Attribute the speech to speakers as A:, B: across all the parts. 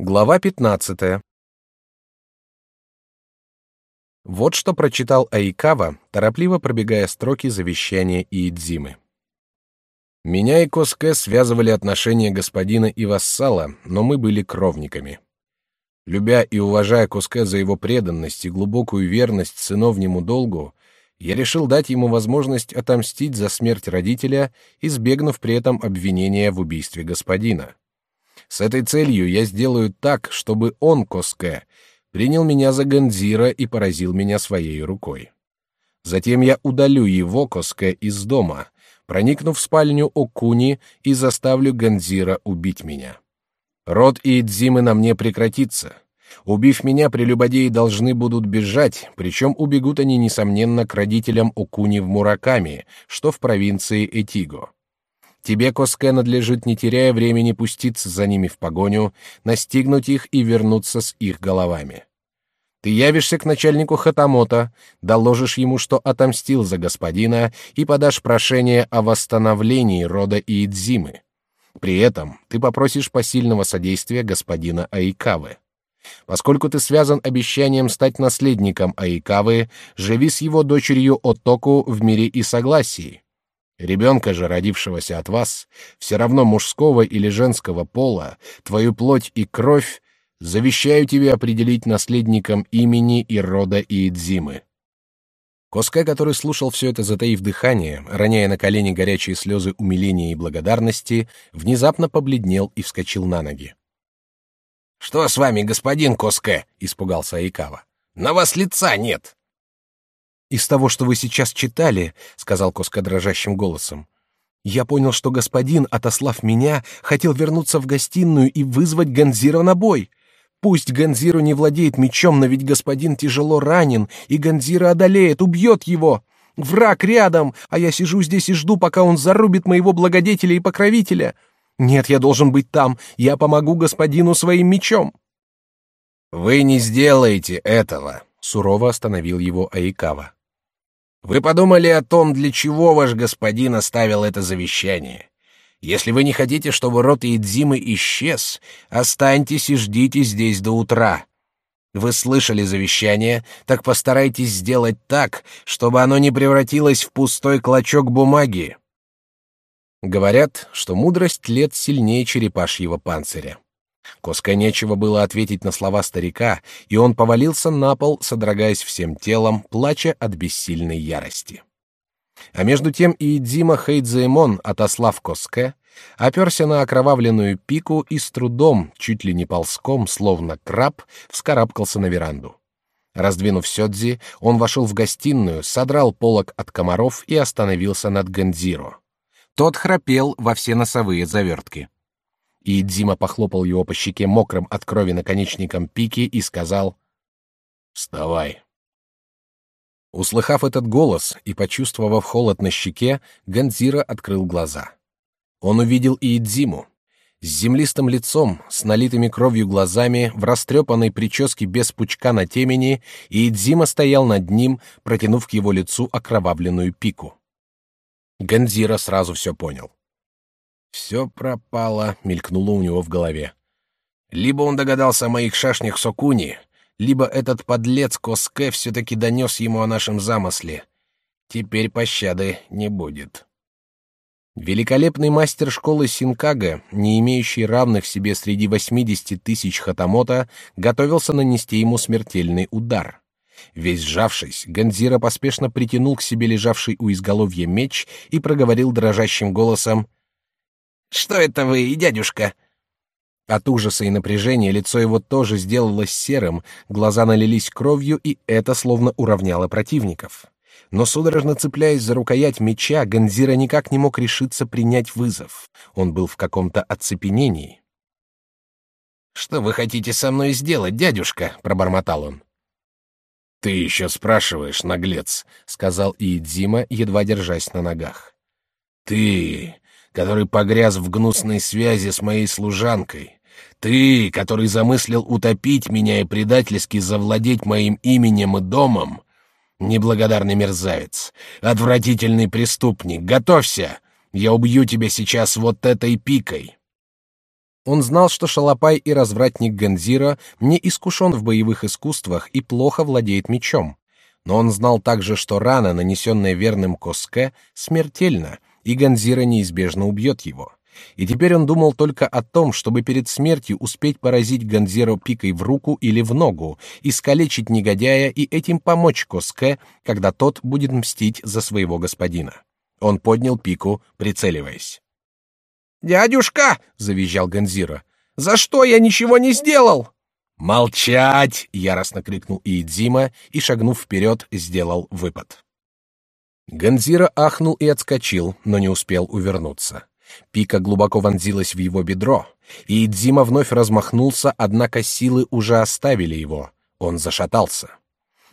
A: Глава 15. Вот что прочитал Айкава, торопливо пробегая строки завещания Иидзимы. Меня и Коске связывали отношения господина и вассала, но мы были кровниками. Любя и уважая Коске за его преданность и глубокую верность сыновнему долгу, я решил дать ему возможность отомстить за смерть родителя, избегнув при этом обвинения в убийстве господина. С этой целью я сделаю так, чтобы он, Коске, принял меня за Ганзира и поразил меня своей рукой. Затем я удалю его, Коске, из дома, проникнув в спальню Окуни и заставлю Ганзира убить меня. Род Иидзимы на мне прекратится. Убив меня, прелюбодеи должны будут бежать, причем убегут они, несомненно, к родителям Окуни в Мураками, что в провинции Этиго. Тебе, Коске, надлежит, не теряя времени, пуститься за ними в погоню, настигнуть их и вернуться с их головами. Ты явишься к начальнику Хатамота, доложишь ему, что отомстил за господина, и подашь прошение о восстановлении рода Иидзимы. При этом ты попросишь посильного содействия господина Айкавы. Поскольку ты связан обещанием стать наследником Айкавы, живи с его дочерью Отоку в мире и согласии. Ребенка же, родившегося от вас, все равно мужского или женского пола, твою плоть и кровь, завещаю тебе определить наследником имени и рода Иидзимы. Коска, который слушал все это, затаив дыхание, роняя на колени горячие слезы умиления и благодарности, внезапно побледнел и вскочил на ноги. «Что с вами, господин Коске?» — испугался Айкава. «На вас лица нет!»
B: Из того, что вы сейчас читали, сказал Коска дрожащим голосом, я понял, что господин, отослав меня, хотел вернуться в гостиную и вызвать Ганзира на бой. Пусть Ганзиру не владеет мечом, но ведь господин тяжело ранен, и Ганзира одолеет, убьет его. Враг рядом, а я сижу здесь и жду, пока он зарубит моего благодетеля и покровителя. Нет, я должен быть там. Я помогу господину своим мечом.
A: Вы не сделаете этого, сурово остановил его Аикава. Вы подумали о том, для чего ваш господин оставил это завещание. Если вы не хотите, чтобы род Идзимы исчез, останьтесь и ждите здесь до утра. Вы слышали завещание, так постарайтесь сделать так, чтобы оно не превратилось в пустой клочок бумаги. Говорят, что мудрость лет сильнее черепашьего панциря. Коска нечего было ответить на слова старика, и он повалился на пол, содрогаясь всем телом, плача от бессильной ярости. А между тем и Дима Хейдзеймон, отослав Коске, оперся на окровавленную пику и с трудом, чуть ли не ползком, словно краб, вскарабкался на веранду. Раздвинув сёдзи, он вошел в гостиную, содрал полог от комаров и остановился над Гандзиро. Тот храпел во все носовые завертки и Дима похлопал его по щеке мокрым от крови наконечником пики и сказал «Вставай». Услыхав этот голос и почувствовав холод на щеке, Ганзира открыл глаза. Он увидел и Идзиму. С землистым лицом, с налитыми кровью глазами, в растрепанной прическе без пучка на темени, и Идзима стоял над ним, протянув к его лицу окровавленную пику. Ганзира сразу все понял. Все пропало, мелькнуло у него в голове. Либо он догадался о моих шашнях Сокуни, либо этот подлец Коске все-таки донес ему о нашем замысле. Теперь пощады не будет. Великолепный мастер школы Синкага, не имеющий равных себе среди 80 тысяч хатамота, готовился нанести ему смертельный удар. Весь сжавшись, Ганзира поспешно притянул к себе лежавший у изголовья меч и проговорил дрожащим голосом что это вы, дядюшка?» От ужаса и напряжения лицо его тоже сделалось серым, глаза налились кровью, и это словно уравняло противников. Но судорожно цепляясь за рукоять меча, Ганзира никак не мог решиться принять вызов. Он был в каком-то оцепенении. «Что вы хотите со мной сделать, дядюшка?» — пробормотал он. «Ты еще спрашиваешь, наглец», — сказал Иидзима, едва держась на ногах. «Ты, который погряз в гнусной связи с моей служанкой. Ты, который замыслил утопить меня и предательски завладеть моим именем и домом. Неблагодарный мерзавец, отвратительный преступник, готовься! Я убью тебя сейчас вот этой пикой!»
B: Он знал, что шалопай и развратник Ганзира не искушен в боевых искусствах и плохо владеет мечом. Но он знал также, что рана, нанесенная верным Коске, смертельна, и Ганзира неизбежно убьет его. И теперь он думал только о том, чтобы перед смертью успеть поразить Ганзиро пикой в руку или в ногу, искалечить негодяя и этим помочь Коске, когда тот будет мстить за своего господина. Он поднял пику, прицеливаясь.
A: «Дядюшка!» — завизжал Ганзиро. «За что я ничего не сделал?»
B: «Молчать!» — яростно крикнул Иидзима и, шагнув вперед, сделал выпад. Ганзиро ахнул и отскочил, но не успел увернуться. Пика глубоко вонзилась в его бедро, и Идзима вновь размахнулся, однако силы уже оставили его. Он зашатался.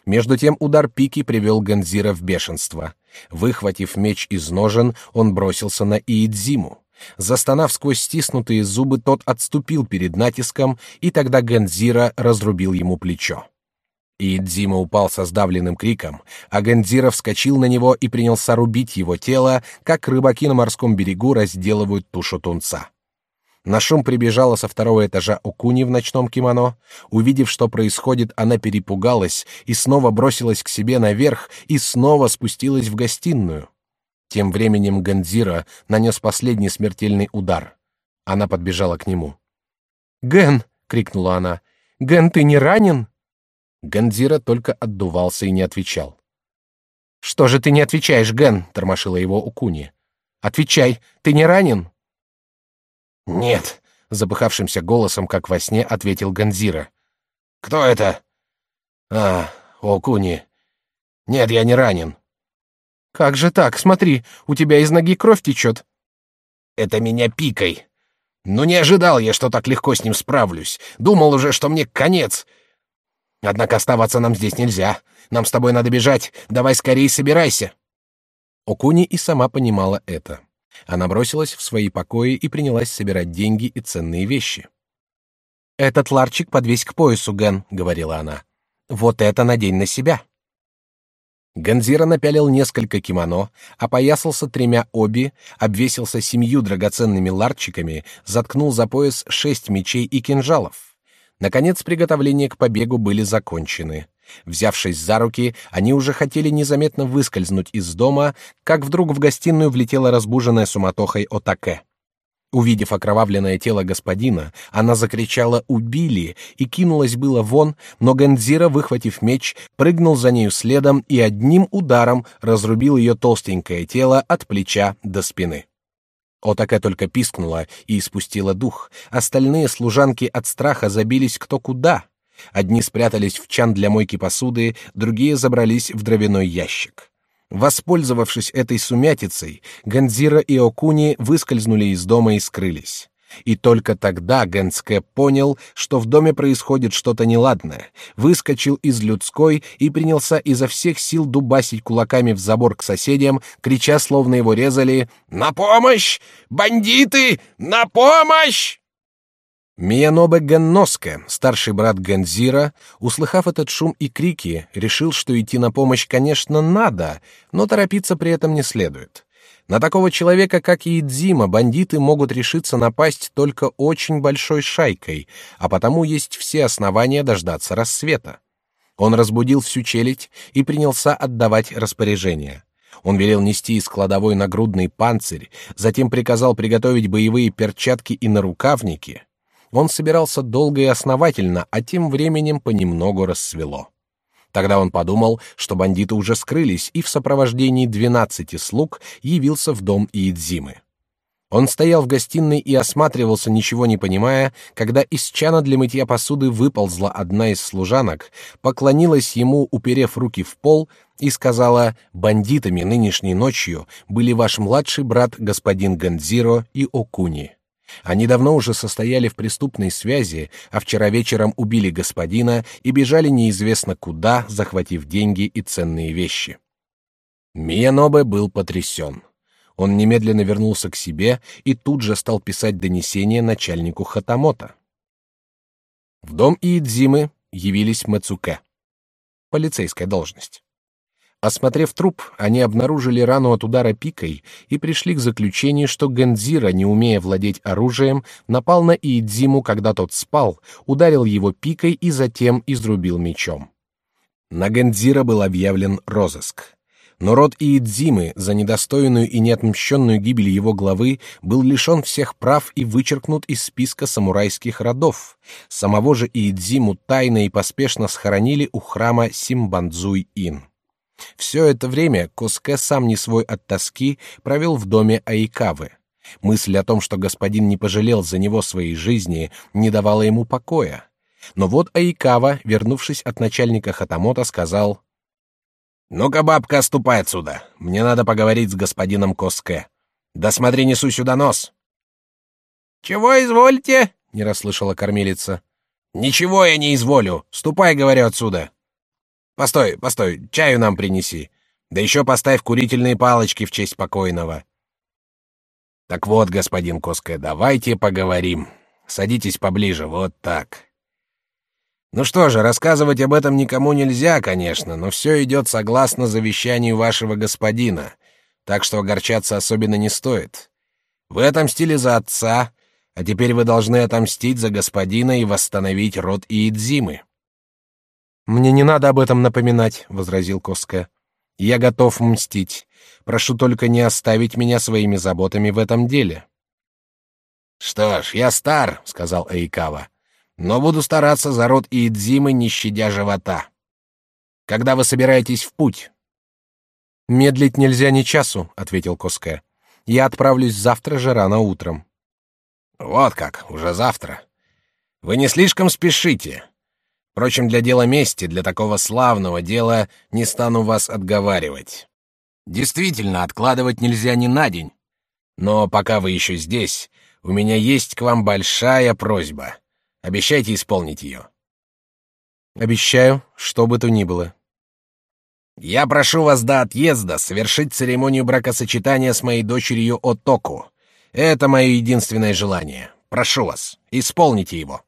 B: Между тем удар пики привел Ганзира в бешенство. Выхватив меч из ножен, он бросился на Иидзиму. Застонав сквозь стиснутые зубы, тот отступил перед натиском, и тогда Ганзира разрубил ему плечо. И Дзима упал со сдавленным криком, а Гандзира вскочил на него и принялся рубить его тело, как рыбаки на морском берегу разделывают тушу тунца. На шум прибежала со второго этажа Окуни в ночном кимоно. Увидев, что происходит, она перепугалась и снова бросилась к себе наверх и снова спустилась в гостиную. Тем временем Гандзира нанес последний смертельный удар. Она подбежала к нему. «Ген!» — крикнула она. «Ген, ты не ранен?» Гандира только отдувался и не отвечал. Что же ты не отвечаешь, Ген? тормошила его Укуни. Отвечай, ты не ранен? Нет, запыхавшимся голосом, как во сне, ответил Ганзира. Кто это? А, Окуни. Нет, я не ранен. Как же так? Смотри, у тебя из ноги кровь течет. Это меня пикой. Ну не ожидал я, что так легко с ним справлюсь. Думал уже, что мне конец. Однако оставаться нам здесь нельзя. Нам с тобой надо бежать. Давай скорее собирайся. Окуни и сама понимала это. Она бросилась в свои покои и принялась собирать деньги и ценные вещи. Этот ларчик подвесь к поясу, Ген, говорила она. Вот это надень на себя. Ганзира напялил несколько кимоно, опоясался тремя оби, обвесился семью драгоценными ларчиками, заткнул за пояс шесть мечей и кинжалов. Наконец приготовления к побегу были закончены. Взявшись за руки, они уже хотели незаметно выскользнуть из дома, как вдруг в гостиную влетела разбуженная суматохой Отаке. Увидев окровавленное тело господина, она закричала «Убили!» и кинулась было вон, но Гандзира, выхватив меч, прыгнул за нею следом и одним ударом разрубил ее толстенькое тело от плеча до спины. Отака только пискнула и испустила дух. Остальные служанки от страха забились кто куда. Одни спрятались в чан для мойки посуды, другие забрались в дровяной ящик. Воспользовавшись этой сумятицей, Ганзира и Окуни выскользнули из дома и скрылись. И только тогда Гэнске понял, что в доме происходит что-то неладное, выскочил из людской и принялся изо всех сил дубасить кулаками в забор к соседям, крича, словно его резали «На помощь! Бандиты! На помощь!» Миянобе Генноске, старший брат Гензира, услыхав этот шум и крики, решил, что идти на помощь, конечно, надо, но торопиться при этом не следует. На такого человека, как Идзима, бандиты могут решиться напасть только очень большой шайкой, а потому есть все основания дождаться рассвета. Он разбудил всю челядь и принялся отдавать распоряжения. Он велел нести из кладовой нагрудный панцирь, затем приказал приготовить боевые перчатки и нарукавники. Он собирался долго и основательно, а тем временем понемногу рассвело. Тогда он подумал, что бандиты уже скрылись, и в сопровождении двенадцати слуг явился в дом Иидзимы. Он стоял в гостиной и осматривался, ничего не понимая, когда из чана для мытья посуды выползла одна из служанок, поклонилась ему, уперев руки в пол, и сказала: "Бандитами нынешней ночью были ваш младший брат господин Ганзиро и Окуни. Они давно уже состояли в преступной связи, а вчера вечером убили господина и бежали неизвестно куда, захватив деньги и ценные вещи. Миянобе был потрясен. Он немедленно вернулся к себе и тут же стал писать донесение начальнику Хатамота. В дом Иидзимы явились Мацуке. Полицейская должность. Осмотрев труп, они обнаружили рану от удара пикой и пришли к заключению, что Гензира, не умея владеть оружием, напал на Иидзиму, когда тот спал, ударил его пикой и затем изрубил мечом. На Гензира был объявлен розыск. Но род Иидзимы за недостойную и неотмщенную гибель его главы был лишен всех прав и вычеркнут из списка самурайских родов. Самого же Иидзиму тайно и поспешно схоронили у храма Симбандзуй-ин. Все это время Коске сам не свой от тоски провел в доме Айкавы. Мысль о том, что господин не пожалел за него своей жизни, не давала ему покоя. Но вот Айкава, вернувшись от начальника Хатамота, сказал: "Ну-ка, бабка, ступай отсюда. Мне надо поговорить с господином Коске. Да смотри, несу сюда нос".
A: "Чего извольте?"
B: не расслышала кормилица.
A: "Ничего я не изволю. Ступай, говорю, отсюда". Постой, постой, чаю нам принеси. Да еще поставь курительные палочки в честь покойного. Так вот, господин Коска, давайте поговорим. Садитесь поближе, вот так. Ну что же, рассказывать об этом никому нельзя, конечно, но все идет согласно завещанию вашего господина, так что огорчаться особенно не стоит. Вы отомстили за отца, а теперь вы должны отомстить за господина и восстановить род Иидзимы.
B: Мне не надо об этом напоминать, возразил Коска. Я готов мстить. Прошу только не оставить меня своими заботами в этом деле.
A: Что ж, я стар, сказал Эйкава, но буду стараться за род Иидзимы, не щадя живота. Когда вы собираетесь в путь?
B: Медлить нельзя ни часу, ответил Коска. Я отправлюсь завтра же рано утром.
A: Вот как, уже завтра. Вы не слишком спешите. Впрочем, для дела мести, для такого славного дела, не стану вас отговаривать. Действительно, откладывать нельзя ни на день. Но пока вы еще здесь, у меня есть к вам большая просьба. Обещайте исполнить ее.
B: Обещаю, что бы то ни было.
A: Я прошу вас до отъезда совершить церемонию бракосочетания с моей дочерью Отоку. Это мое единственное желание. Прошу вас, исполните его.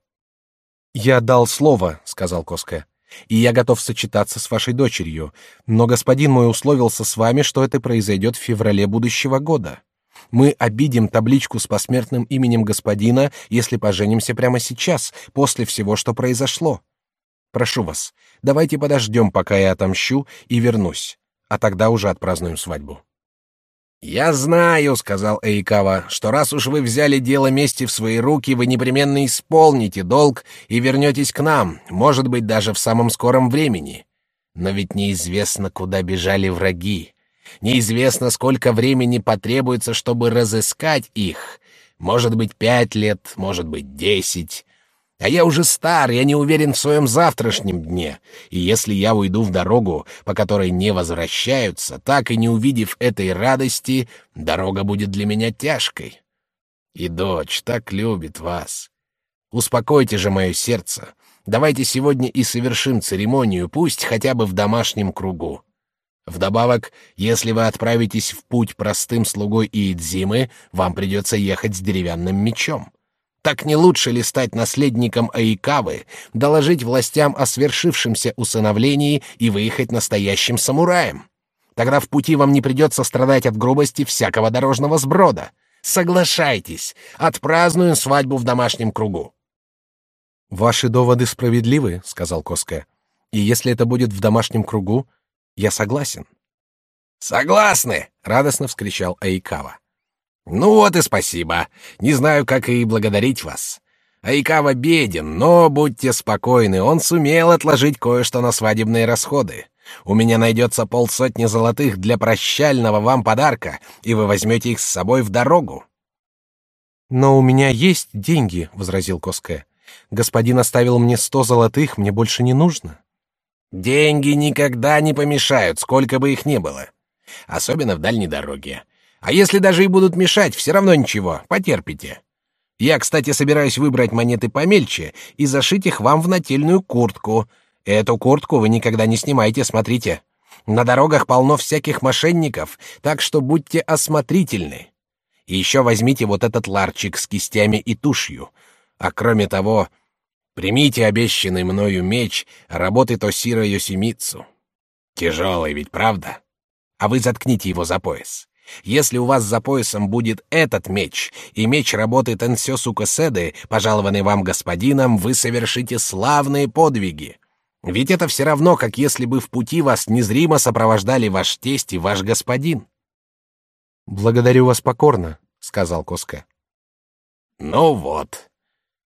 B: Я дал слово, сказал Коска, и я готов сочетаться с вашей дочерью, но господин мой условился с вами, что это произойдет в феврале будущего года. Мы обидим табличку с посмертным именем господина, если поженимся прямо сейчас, после всего, что произошло. Прошу вас, давайте подождем, пока я отомщу и вернусь, а тогда уже отпразднуем свадьбу.
A: Я знаю, сказал Эйкава, что раз уж вы взяли дело мести в свои руки, вы непременно исполните долг и вернетесь к нам, может быть, даже в самом скором времени. Но ведь неизвестно, куда бежали враги. Неизвестно, сколько времени потребуется, чтобы разыскать их. Может быть, пять лет, может быть, десять. А я уже стар, я не уверен в своем завтрашнем дне. И если я уйду в дорогу, по которой не возвращаются, так и не увидев этой радости, дорога будет для меня тяжкой. И дочь так любит вас. Успокойте же мое сердце. Давайте сегодня и совершим церемонию, пусть хотя бы в домашнем кругу. Вдобавок, если вы отправитесь в путь простым слугой Иидзимы, вам придется ехать с деревянным мечом. Так не лучше ли стать наследником Аикавы, доложить властям о свершившемся усыновлении и выехать настоящим самураем? Тогда в пути вам не придется страдать от грубости всякого дорожного сброда. Соглашайтесь, отпразднуем свадьбу в домашнем кругу.
B: Ваши доводы справедливы, сказал Коска. И если это будет в домашнем кругу, я согласен.
A: Согласны, радостно вскричал Аикава. Ну вот и спасибо. Не знаю, как и благодарить вас. Айкава беден, но будьте спокойны, он сумел отложить кое-что на свадебные расходы. У меня найдется полсотни золотых для прощального вам подарка, и вы возьмете их с собой в дорогу.
B: Но у меня есть деньги, возразил Коске. Господин оставил мне сто золотых, мне больше не нужно.
A: Деньги никогда не помешают, сколько бы их ни было, особенно в дальней дороге. А если даже и будут мешать, все равно ничего, потерпите. Я, кстати, собираюсь выбрать монеты помельче и зашить их вам в нательную куртку. Эту куртку вы никогда не снимайте, смотрите. На дорогах полно всяких мошенников, так что будьте осмотрительны. И еще возьмите вот этот ларчик с кистями и тушью. А кроме того, примите обещанный мною меч работы Тосира Йосимицу. Тяжелый ведь, правда? А вы заткните его за пояс. Если у вас за поясом будет этот меч, и меч работы Тенсё Коседы, пожалованный вам господином, вы совершите славные подвиги. Ведь это все равно, как если бы в пути вас незримо сопровождали ваш тесть и ваш господин.
B: Благодарю вас покорно, сказал Коска.
A: Ну вот.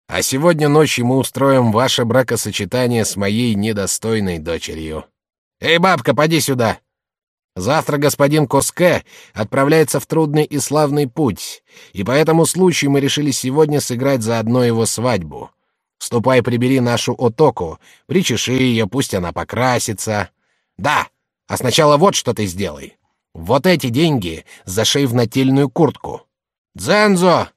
A: А сегодня ночью мы устроим ваше бракосочетание с моей недостойной дочерью. Эй, бабка, поди сюда. Завтра господин Коске отправляется в трудный и славный путь, и по этому случаю мы решили сегодня сыграть заодно его свадьбу. Ступай, прибери нашу отоку, причеши ее, пусть она покрасится. Да, а сначала вот что ты сделай. Вот эти деньги зашей в нательную куртку. Дзензо!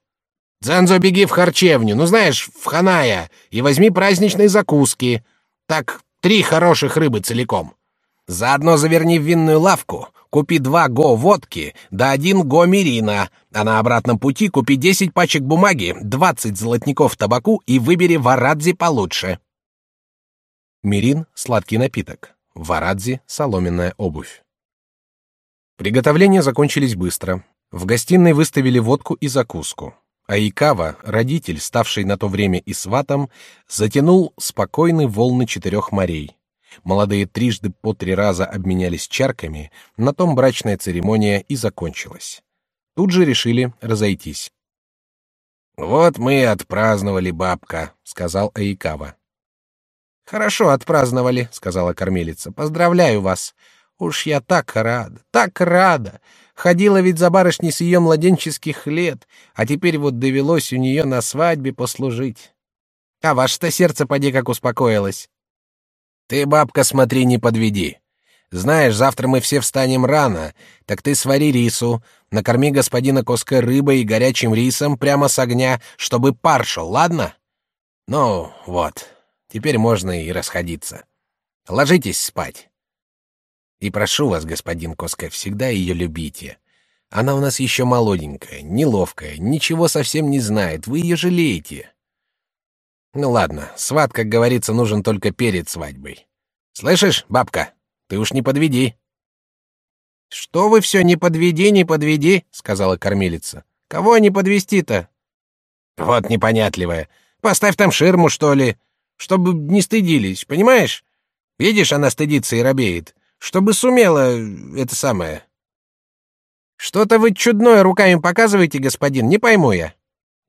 A: Дзензо, беги в харчевню, ну знаешь, в Ханая, и возьми праздничные закуски. Так, три хороших рыбы целиком. Заодно заверни в винную лавку, купи два го водки, да один го мирина, а на обратном пути купи десять пачек бумаги, двадцать золотников табаку и выбери варадзи получше.
B: Мирин — сладкий напиток, варадзи — соломенная обувь. Приготовления закончились быстро. В гостиной выставили водку и закуску. А Икава, родитель, ставший на то время и сватом, затянул спокойные волны четырех морей. Молодые трижды по три раза обменялись чарками, на том брачная церемония и закончилась. Тут же решили разойтись.
A: «Вот мы и отпраздновали, бабка», — сказал Аикава.
C: «Хорошо отпраздновали», — сказала кормилица. «Поздравляю вас. Уж я так рада, так рада. Ходила ведь за барышней с ее младенческих лет, а теперь вот довелось у нее на свадьбе послужить. А ваше-то сердце поди как успокоилось.
A: Ты, бабка, смотри, не подведи. Знаешь, завтра мы все встанем рано, так ты свари рису, накорми господина Коска рыбой и горячим рисом прямо с огня, чтобы пар шел, ладно? Ну, вот, теперь можно и расходиться. Ложитесь спать. И прошу вас, господин Коска, всегда ее любите. Она у нас еще молоденькая, неловкая, ничего совсем не знает, вы ее жалеете. Ну ладно, сват, как говорится, нужен только перед свадьбой. Слышишь, бабка, ты уж не подведи.
C: Что вы все не подведи, не подведи, сказала кормилица. Кого не подвести-то?
A: Вот непонятливая. Поставь там ширму, что ли, чтобы не стыдились, понимаешь? Видишь, она стыдится и робеет. Чтобы сумела это самое.
C: Что-то вы чудное руками показываете, господин, не пойму я.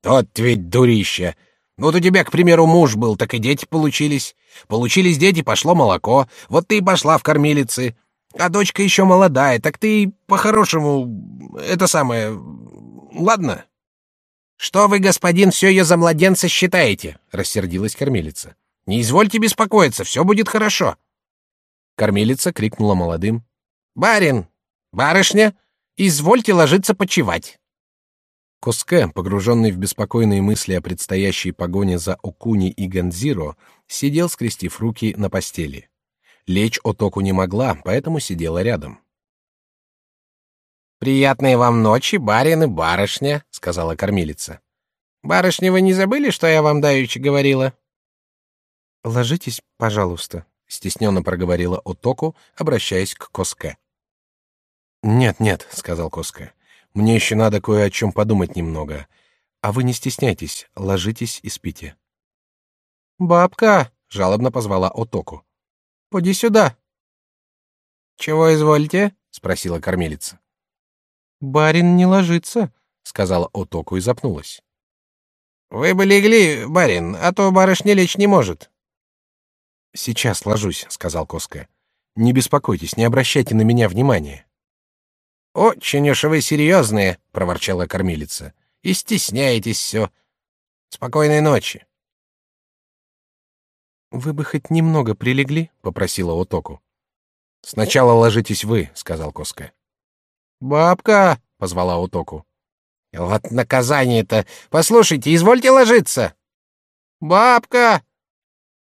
A: Тот ведь дурища. Вот у тебя, к примеру, муж был, так и дети получились. Получились дети, пошло молоко. Вот ты и пошла в кормилицы. А дочка еще молодая, так ты по-хорошему это самое... Ладно?
C: Что вы, господин, все ее за младенца считаете? Рассердилась кормилица. Не извольте беспокоиться, все будет хорошо.
B: Кормилица крикнула молодым:
C: "Барин, барышня, извольте ложиться почевать".
B: Коске, погруженный в беспокойные мысли о предстоящей погоне за Окуни и Ганзиро, сидел, скрестив руки на постели. Лечь Отоку не могла, поэтому сидела рядом.
C: «Приятной вам ночи, барин и барышня», — сказала кормилица. «Барышня, вы не забыли, что я вам давеча говорила?»
B: «Ложитесь, пожалуйста», — стесненно проговорила Отоку, обращаясь к Коске. «Нет, нет», — сказал Коске. Мне еще надо кое о чем подумать немного. А вы не стесняйтесь, ложитесь и спите.
C: Бабка, жалобно позвала Отоку. Поди сюда. Чего изволите? спросила кормилица.
B: Барин не ложится, сказала Отоку и запнулась.
C: Вы бы легли, барин, а то барышня лечь не может.
B: Сейчас ложусь, сказал Коска. Не беспокойтесь, не обращайте на меня внимания.
C: Очень уж вы серьезные, проворчала кормилица. И стесняетесь все. Спокойной ночи.
B: Вы бы хоть немного прилегли, попросила Отоку.
A: Сначала ложитесь вы, сказал Коска.
C: Бабка, позвала Отоку. Вот наказание-то. Послушайте, извольте ложиться. Бабка.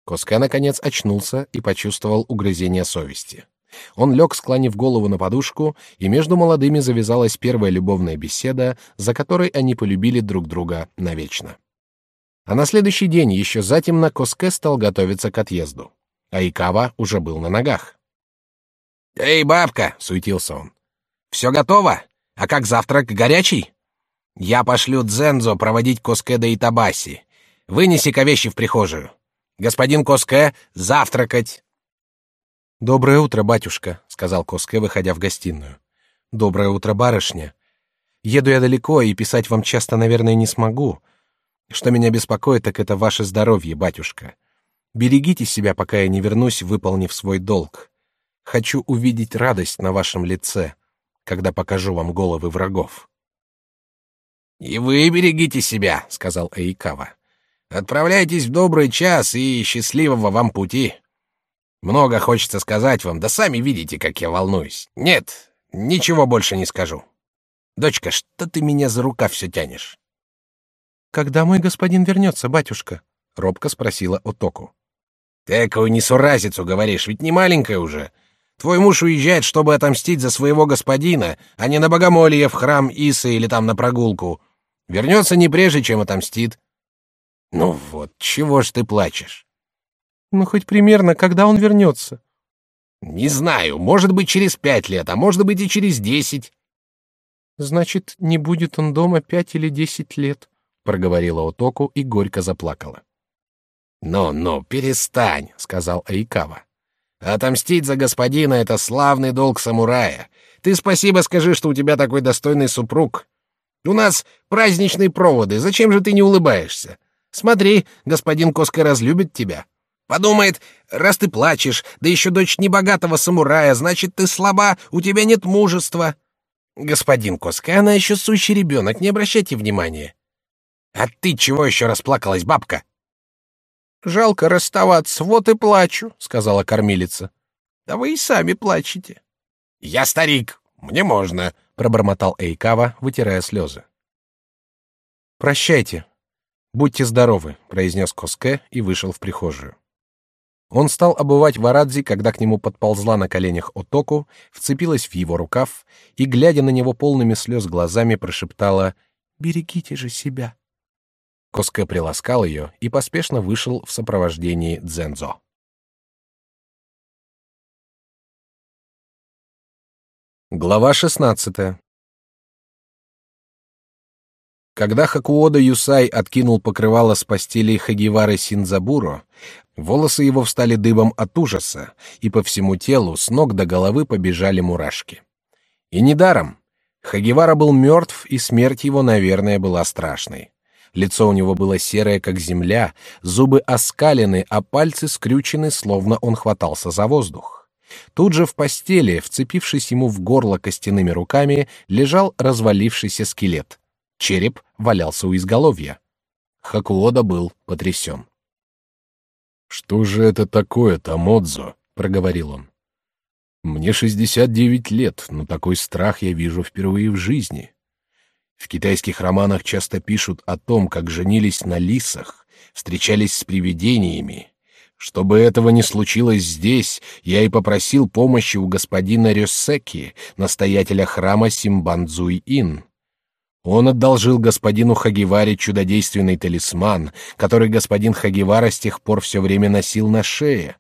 B: Коска наконец очнулся и почувствовал угрызение совести. Он лег, склонив голову на подушку, и между молодыми завязалась первая любовная беседа, за которой они полюбили друг друга навечно. А на следующий день еще затемно Коске стал готовиться к отъезду, а Икава уже был на ногах.
A: Эй, бабка, суетился он. Все готово? А как завтрак горячий? Я пошлю Дзензо проводить Коске до Итабаси. Вынеси-ка вещи в прихожую. Господин Коске, завтракать.
B: Доброе утро, батюшка, сказал Коске, выходя в гостиную. Доброе утро, барышня. Еду я далеко и писать вам часто, наверное, не смогу. Что меня беспокоит, так это ваше здоровье, батюшка. Берегите себя, пока я не вернусь, выполнив свой долг. Хочу увидеть радость на вашем лице, когда покажу вам головы врагов.
A: И вы берегите себя, сказал Эйкава. Отправляйтесь в добрый час и счастливого вам пути. Много хочется сказать вам, да сами видите, как я волнуюсь. Нет, ничего больше не скажу. Дочка, что ты меня за рука все тянешь?
B: Когда мой господин вернется, батюшка? робко спросила Отоку.
A: Такую несуразицу говоришь, ведь не маленькая уже. Твой муж уезжает, чтобы отомстить за своего господина, а не на богомолье в храм Исы или там на прогулку. Вернется не прежде, чем отомстит. Ну вот, чего ж ты плачешь?
B: Ну хоть примерно, когда он вернется?
A: Не знаю, может быть через пять лет, а может быть и через десять.
B: Значит, не будет он дома пять или десять лет, проговорила Отоку и горько заплакала.
A: «Ну-ну, перестань», — сказал Айкава. «Отомстить за господина — это славный долг самурая. Ты спасибо скажи, что у тебя такой достойный супруг. У нас праздничные проводы, зачем же ты не улыбаешься? Смотри, господин Коска разлюбит тебя. Подумает, раз ты плачешь, да еще дочь небогатого самурая, значит, ты слаба, у тебя нет мужества. Господин Коска, она еще сущий ребенок, не обращайте внимания. А ты чего еще расплакалась, бабка?»
C: Жалко расставаться, вот и плачу, сказала кормилица. Да вы и сами плачете.
A: Я старик, мне можно,
B: пробормотал Эйкава, вытирая слезы. Прощайте. Будьте здоровы, произнес Коске и вышел в прихожую. Он стал обувать Варадзи, когда к нему подползла на коленях Отоку, вцепилась в его рукав и, глядя на него полными слез глазами, прошептала «Берегите же себя». Коске приласкал ее и поспешно вышел в сопровождении Дзензо. Глава 16. Когда Хакуода Юсай откинул покрывало с постели Хагивары Синзабуро, волосы его встали дыбом от ужаса, и по всему телу с ног до головы побежали мурашки. И недаром. Хагивара был мертв, и смерть его, наверное, была страшной. Лицо у него было серое, как земля, зубы оскалены, а пальцы скрючены, словно он хватался за воздух. Тут же в постели, вцепившись ему в горло костяными руками, лежал развалившийся скелет. Череп валялся у изголовья. Хакуода был потрясен.
D: «Что же это такое, Тамодзо?» — проговорил он. «Мне шестьдесят девять лет, но такой страх я вижу впервые в жизни. В китайских романах часто пишут о том, как женились на лисах, встречались с привидениями. Чтобы этого не случилось здесь, я и попросил помощи у господина Рёсеки, настоятеля храма Симбанзуй-Ин. Он одолжил господину Хагиваре чудодейственный талисман, который господин Хагивара с тех пор все время носил на шее.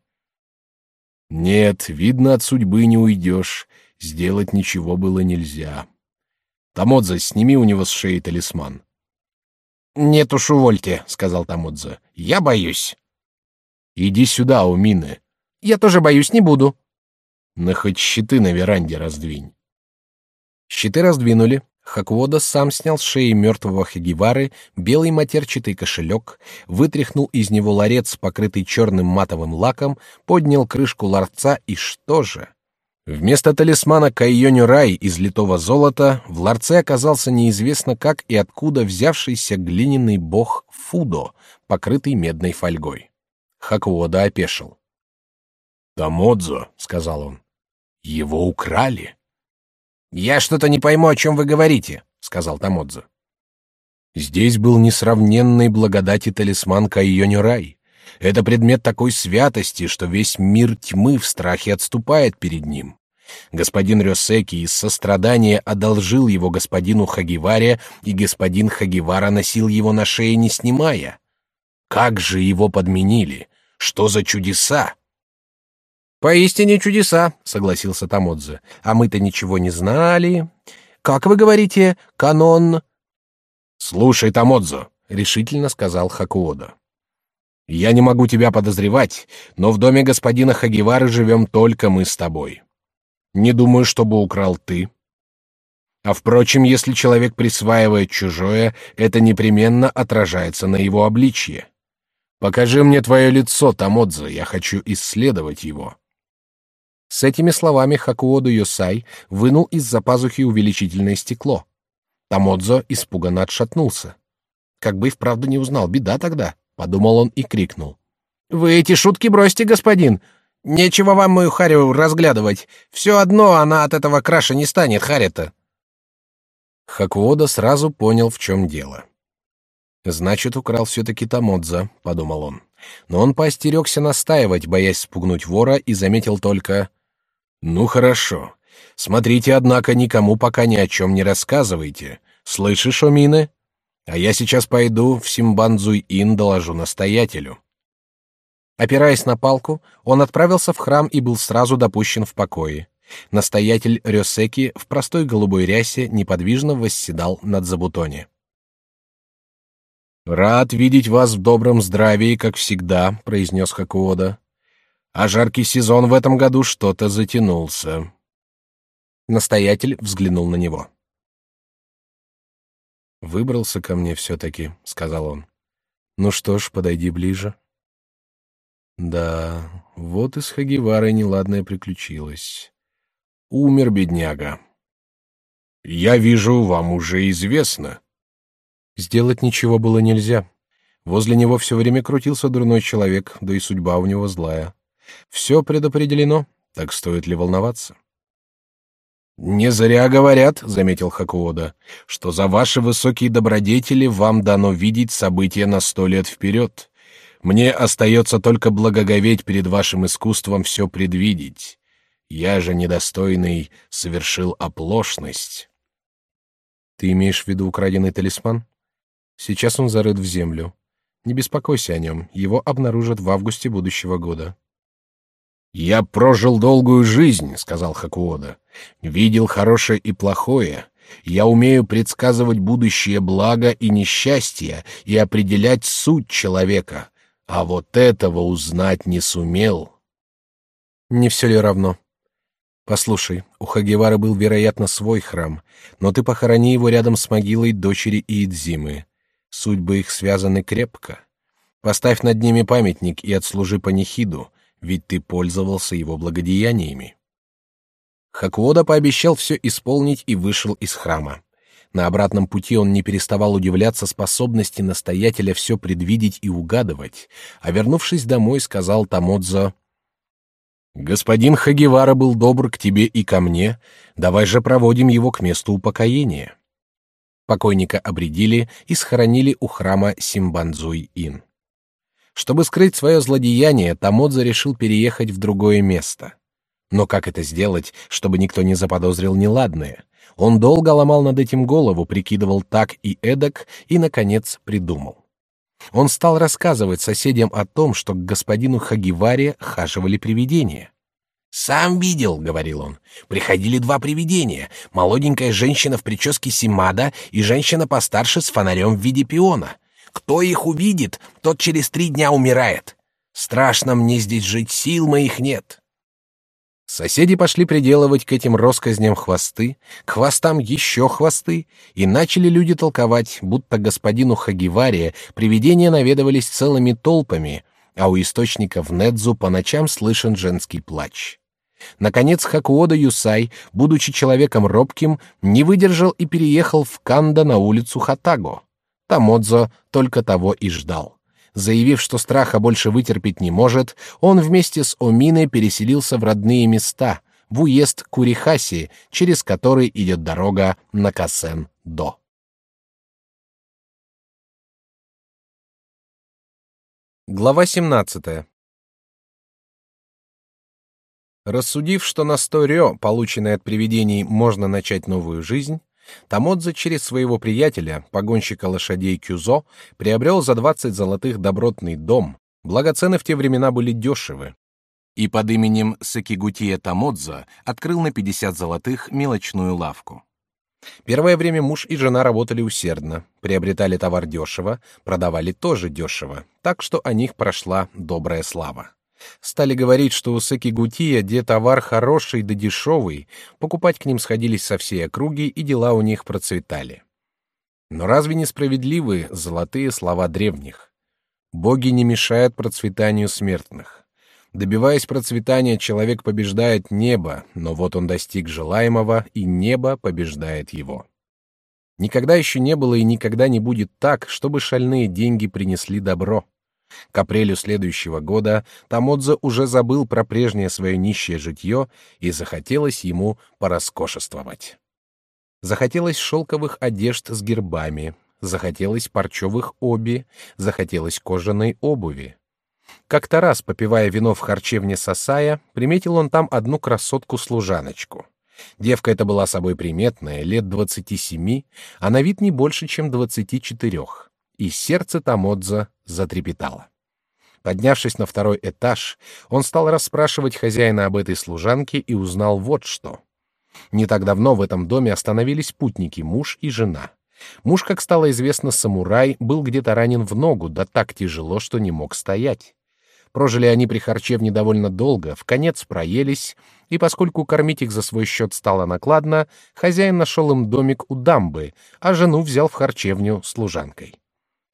D: Нет, видно, от судьбы не уйдешь, сделать ничего было нельзя. Тамодзе, сними у него с шеи талисман.
A: Нет уж, увольте, сказал Тамодзе. Я боюсь.
D: Иди сюда, Умины.
A: Я тоже боюсь, не буду.
D: На хоть щиты на веранде раздвинь.
B: Щиты раздвинули. Хаквода сам снял с шеи мертвого Хагивары белый матерчатый кошелек, вытряхнул из него ларец, покрытый черным матовым лаком, поднял крышку ларца и что же? Вместо талисмана Кайоню Рай из литого золота в ларце оказался неизвестно как и откуда взявшийся глиняный бог Фудо, покрытый медной фольгой. Хакуода опешил.
D: «Тамодзо», — сказал он, — «его украли».
A: «Я что-то не пойму, о чем вы говорите», — сказал Тамодзо.
D: «Здесь был несравненный благодати талисман Кайоню. Это предмет такой святости, что весь мир тьмы в страхе отступает перед ним. Господин Рёсеки из сострадания одолжил его господину Хагиваре, и господин Хагивара носил его на шее, не снимая. Как же его подменили! Что за чудеса!
C: Поистине чудеса, согласился Тамодзе. А мы-то ничего не знали. Как вы говорите, канон?
A: Слушай, Тамодзо, решительно сказал Хакуода. Я не могу тебя подозревать, но в доме господина Хагивары живем только мы с тобой. Не думаю, чтобы украл ты. А впрочем, если человек присваивает чужое, это непременно отражается на его обличье. Покажи мне твое лицо, Тамодзо, я хочу исследовать его.
C: С этими словами Хакуоду Йосай вынул из-за пазухи увеличительное стекло. Тамодзо испуганно отшатнулся. Как бы и вправду не узнал, беда тогда, подумал он и крикнул: "Вы эти шутки бросьте, господин! Нечего вам мою Харю разглядывать. Все одно она от этого краше не станет, Харя-то". Хакуода сразу понял, в чем дело. Значит, украл все-таки Тамодза, подумал он. Но он поостерегся настаивать, боясь спугнуть вора, и заметил только: ну хорошо. Смотрите, однако, никому пока ни о чем не рассказывайте. Слышишь, Омины? А я сейчас пойду в Симбанзуй-ин доложу настоятелю. Опираясь на палку, он отправился в храм и был сразу допущен в покое. Настоятель Рёсеки в простой голубой рясе неподвижно восседал над забутоне.
A: Рад видеть вас в добром здравии, как всегда, произнес Хакуода а жаркий сезон в этом году что-то затянулся.
C: Настоятель взглянул на него.
B: Выбрался ко мне все-таки, сказал он. Ну что ж, подойди ближе. Да, вот и с Хагиварой неладное приключилось. Умер бедняга.
A: Я вижу, вам уже известно.
B: Сделать ничего было нельзя. Возле него все время крутился дурной человек, да и судьба у него злая. Все предопределено, так стоит ли волноваться?
A: Не зря говорят, заметил Хакуода, что за ваши высокие добродетели вам дано видеть события на сто лет вперед. Мне остается только благоговеть перед вашим искусством все предвидеть. Я же недостойный совершил оплошность.
B: Ты имеешь в виду украденный талисман? Сейчас он зарыт в землю. Не беспокойся о нем, его обнаружат в августе будущего года.
A: Я прожил долгую жизнь, сказал Хакуода. Видел хорошее и плохое. Я умею предсказывать будущее благо и несчастье и определять суть человека. А вот этого узнать не сумел.
B: Не все ли равно? Послушай, у Хагевара был, вероятно, свой храм, но ты похорони его рядом с могилой дочери Иидзимы. Судьбы их связаны крепко. Поставь над ними памятник и отслужи панихиду, ведь ты пользовался его благодеяниями. Хакуода пообещал все исполнить и вышел из храма. На обратном пути он не переставал удивляться способности настоятеля все предвидеть и угадывать, а вернувшись домой, сказал Тамодзо: "Господин Хагивара был добр к тебе и ко мне, давай же проводим его к месту упокоения". Покойника обредили и схоронили у храма Симбанзуй-ин. Чтобы скрыть свое злодеяние, Тамодза решил переехать в другое место. Но как это сделать, чтобы никто не заподозрил неладное? Он долго ломал над этим голову, прикидывал так и эдак, и, наконец, придумал. Он стал рассказывать соседям о том, что к господину Хагиваре хаживали привидения.
C: «Сам видел», — говорил он, — «приходили два привидения, молоденькая женщина в прическе Симада и женщина постарше с фонарем в виде пиона. Кто их увидит, тот через три дня умирает. Страшно мне здесь жить, сил моих нет.
B: Соседи пошли приделывать к этим россказням хвосты, к хвостам еще хвосты, и начали люди толковать, будто господину Хагиваре привидения наведывались целыми толпами, а у источника в Недзу по ночам слышен женский плач. Наконец Хакуода Юсай, будучи человеком робким, не выдержал и переехал в Канда на улицу Хатаго. Тамодзо только того и ждал. Заявив, что страха больше вытерпеть не может, он вместе с Оминой переселился в родные места, в уезд Курихаси, через который идет дорога на Касен-до. Глава 17. Рассудив, что на сто рё, полученное от привидений, можно начать новую жизнь, Тамодзе через своего приятеля, погонщика лошадей Кюзо, приобрел за двадцать золотых добротный дом, благо цены в те времена были дешевы.
A: и под именем Сакигутия Тамодза открыл на 50 золотых мелочную лавку.
B: Первое время муж и жена работали усердно, приобретали товар дешево, продавали тоже дешево, так что о них прошла добрая слава. Стали говорить, что у Сакигутия где товар хороший да дешевый, покупать к ним сходились со всей округи, и дела у них процветали. Но разве не справедливы золотые слова древних? Боги не мешают процветанию смертных. Добиваясь процветания, человек побеждает небо, но вот он достиг желаемого, и небо побеждает его. Никогда еще не было и никогда не будет так, чтобы шальные деньги принесли добро. К апрелю следующего года Тамодза уже забыл про прежнее свое нищее житье, и захотелось ему пороскошествовать. Захотелось шелковых одежд с гербами, захотелось парчевых оби, захотелось кожаной обуви. Как-то раз, попивая вино в харчевне Сасая, приметил он там одну красотку-служаночку. Девка эта была собой приметная, лет двадцати семи, а на вид не больше, чем двадцати четырех. И сердце Тамодза затрепетало. Поднявшись на второй этаж, он стал расспрашивать хозяина об этой служанке и узнал вот что. Не так давно в этом доме остановились путники, муж и жена. Муж, как стало известно, самурай, был где-то ранен в ногу, да так тяжело, что не мог стоять. Прожили они при харчевне довольно долго, в конец проелись, и поскольку кормить их за свой счет стало накладно, хозяин нашел им домик у дамбы, а жену взял в харчевню служанкой.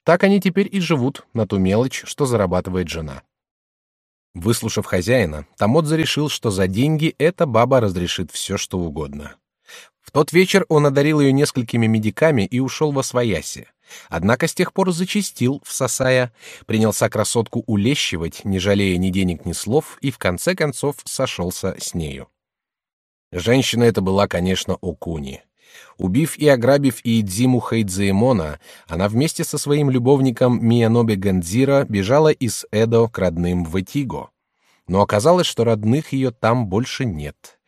B: Так они теперь и живут на ту мелочь, что зарабатывает жена. Выслушав хозяина, Тамодза решил, что за деньги эта баба разрешит все, что угодно. В тот вечер он одарил ее несколькими медиками и ушел во свояси. Однако с тех пор зачистил, всосая, принялся красотку улещивать, не жалея ни денег, ни слов, и в конце концов сошелся с нею. Женщина эта была, конечно, Окуни. Убив и ограбив Иидзиму Хэйдзеэмона, она вместе со своим любовником Миянобе Гандзира бежала из Эдо к родным в Этиго. Но оказалось, что родных ее там больше нет.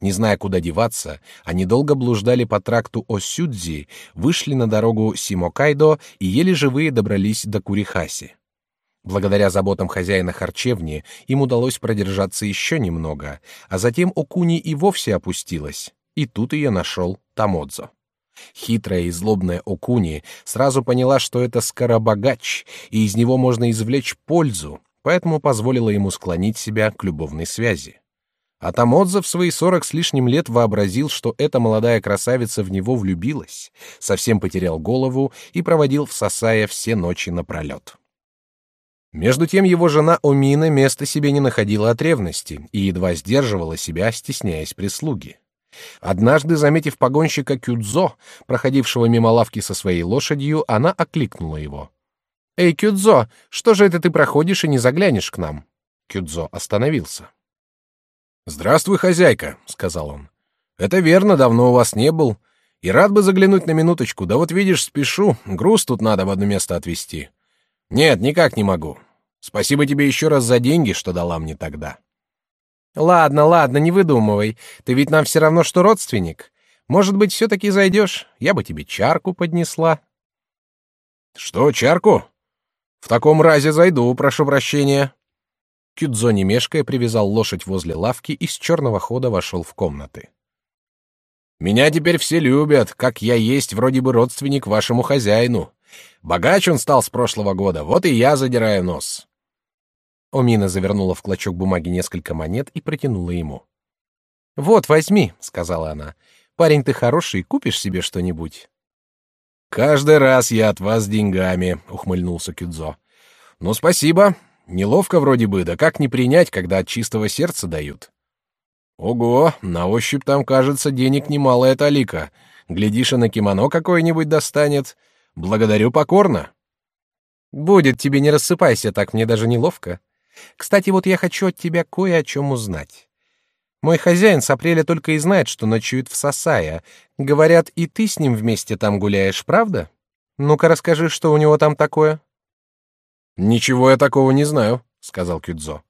B: Не зная, куда деваться, они долго блуждали по тракту Осюдзи, вышли на дорогу Симокайдо и еле живые добрались до Курихаси. Благодаря заботам хозяина харчевни им удалось продержаться еще немного, а затем Окуни и вовсе опустилась, и тут ее нашел Тамодзо. Хитрая и злобная Окуни сразу поняла, что это скоробогач, и из него можно извлечь пользу, поэтому позволила ему склонить себя к любовной связи. А Тамодза в свои сорок с лишним лет вообразил, что эта молодая красавица в него влюбилась, совсем потерял голову и проводил в Сасая все ночи напролет. Между тем его жена Омина места себе не находила от ревности и едва сдерживала себя, стесняясь прислуги. Однажды, заметив погонщика Кюдзо, проходившего мимо лавки со своей лошадью, она окликнула его. «Эй, Кюдзо, что же это ты проходишь и не заглянешь к нам?» Кюдзо остановился.
A: «Здравствуй, хозяйка», — сказал он. «Это верно, давно у вас не был. И рад бы заглянуть на минуточку, да вот видишь, спешу, груз тут надо в одно место отвезти. Нет, никак не могу. Спасибо тебе еще раз за деньги, что дала мне тогда».
C: «Ладно, ладно, не выдумывай. Ты ведь нам все равно, что родственник. Может быть, все-таки зайдешь? Я бы тебе чарку поднесла».
A: «Что, чарку? В таком разе зайду, прошу прощения».
B: Кюдзо, не мешкая, привязал лошадь возле лавки и с черного хода вошел в комнаты.
A: «Меня теперь все любят, как я есть вроде бы родственник вашему хозяину. Богач он стал с прошлого года, вот и я задираю нос».
B: Омина завернула в клочок бумаги несколько монет и протянула ему.
C: «Вот, возьми», — сказала она. «Парень ты хороший, купишь себе что-нибудь».
A: «Каждый раз я от вас деньгами», — ухмыльнулся Кюдзо. «Ну, спасибо. Неловко вроде бы, да как не принять, когда от чистого сердца дают? Ого, на ощупь там, кажется, денег немалая талика. Глядишь, и на кимоно какое-нибудь достанет. Благодарю покорно.
C: Будет тебе, не рассыпайся так, мне даже неловко. Кстати, вот я хочу от тебя кое о чем узнать. Мой хозяин с апреля только и знает, что ночует в Сасая. Говорят, и ты с ним вместе там гуляешь, правда? Ну-ка расскажи, что у него там такое.
A: Ничего я такого не знаю, сказал Кюдзо.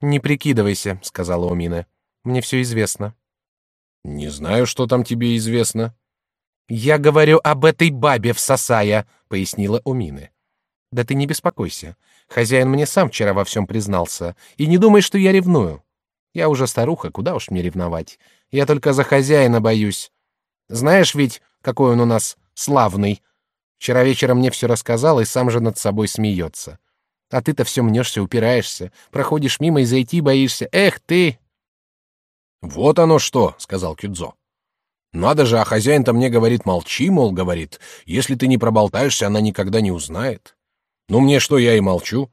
C: Не прикидывайся, сказала Омина. Мне все известно.
A: Не знаю, что там тебе известно.
C: Я говорю об этой бабе в Сасая, пояснила Омина. Да ты не беспокойся.
B: Хозяин мне сам вчера во всем признался. И не думай, что я ревную. Я уже старуха, куда уж мне ревновать. Я только за хозяина боюсь. Знаешь ведь, какой он у нас славный. Вчера вечером мне все рассказал и сам же над собой смеется. А ты-то все мнешься, упираешься, проходишь мимо и зайти боишься. Эх ты!
A: Вот оно что, сказал Кюдзо. Надо же, а хозяин-то мне говорит, молчи, мол, говорит. Если ты не проболтаешься, она никогда не узнает. Ну мне что, я и молчу.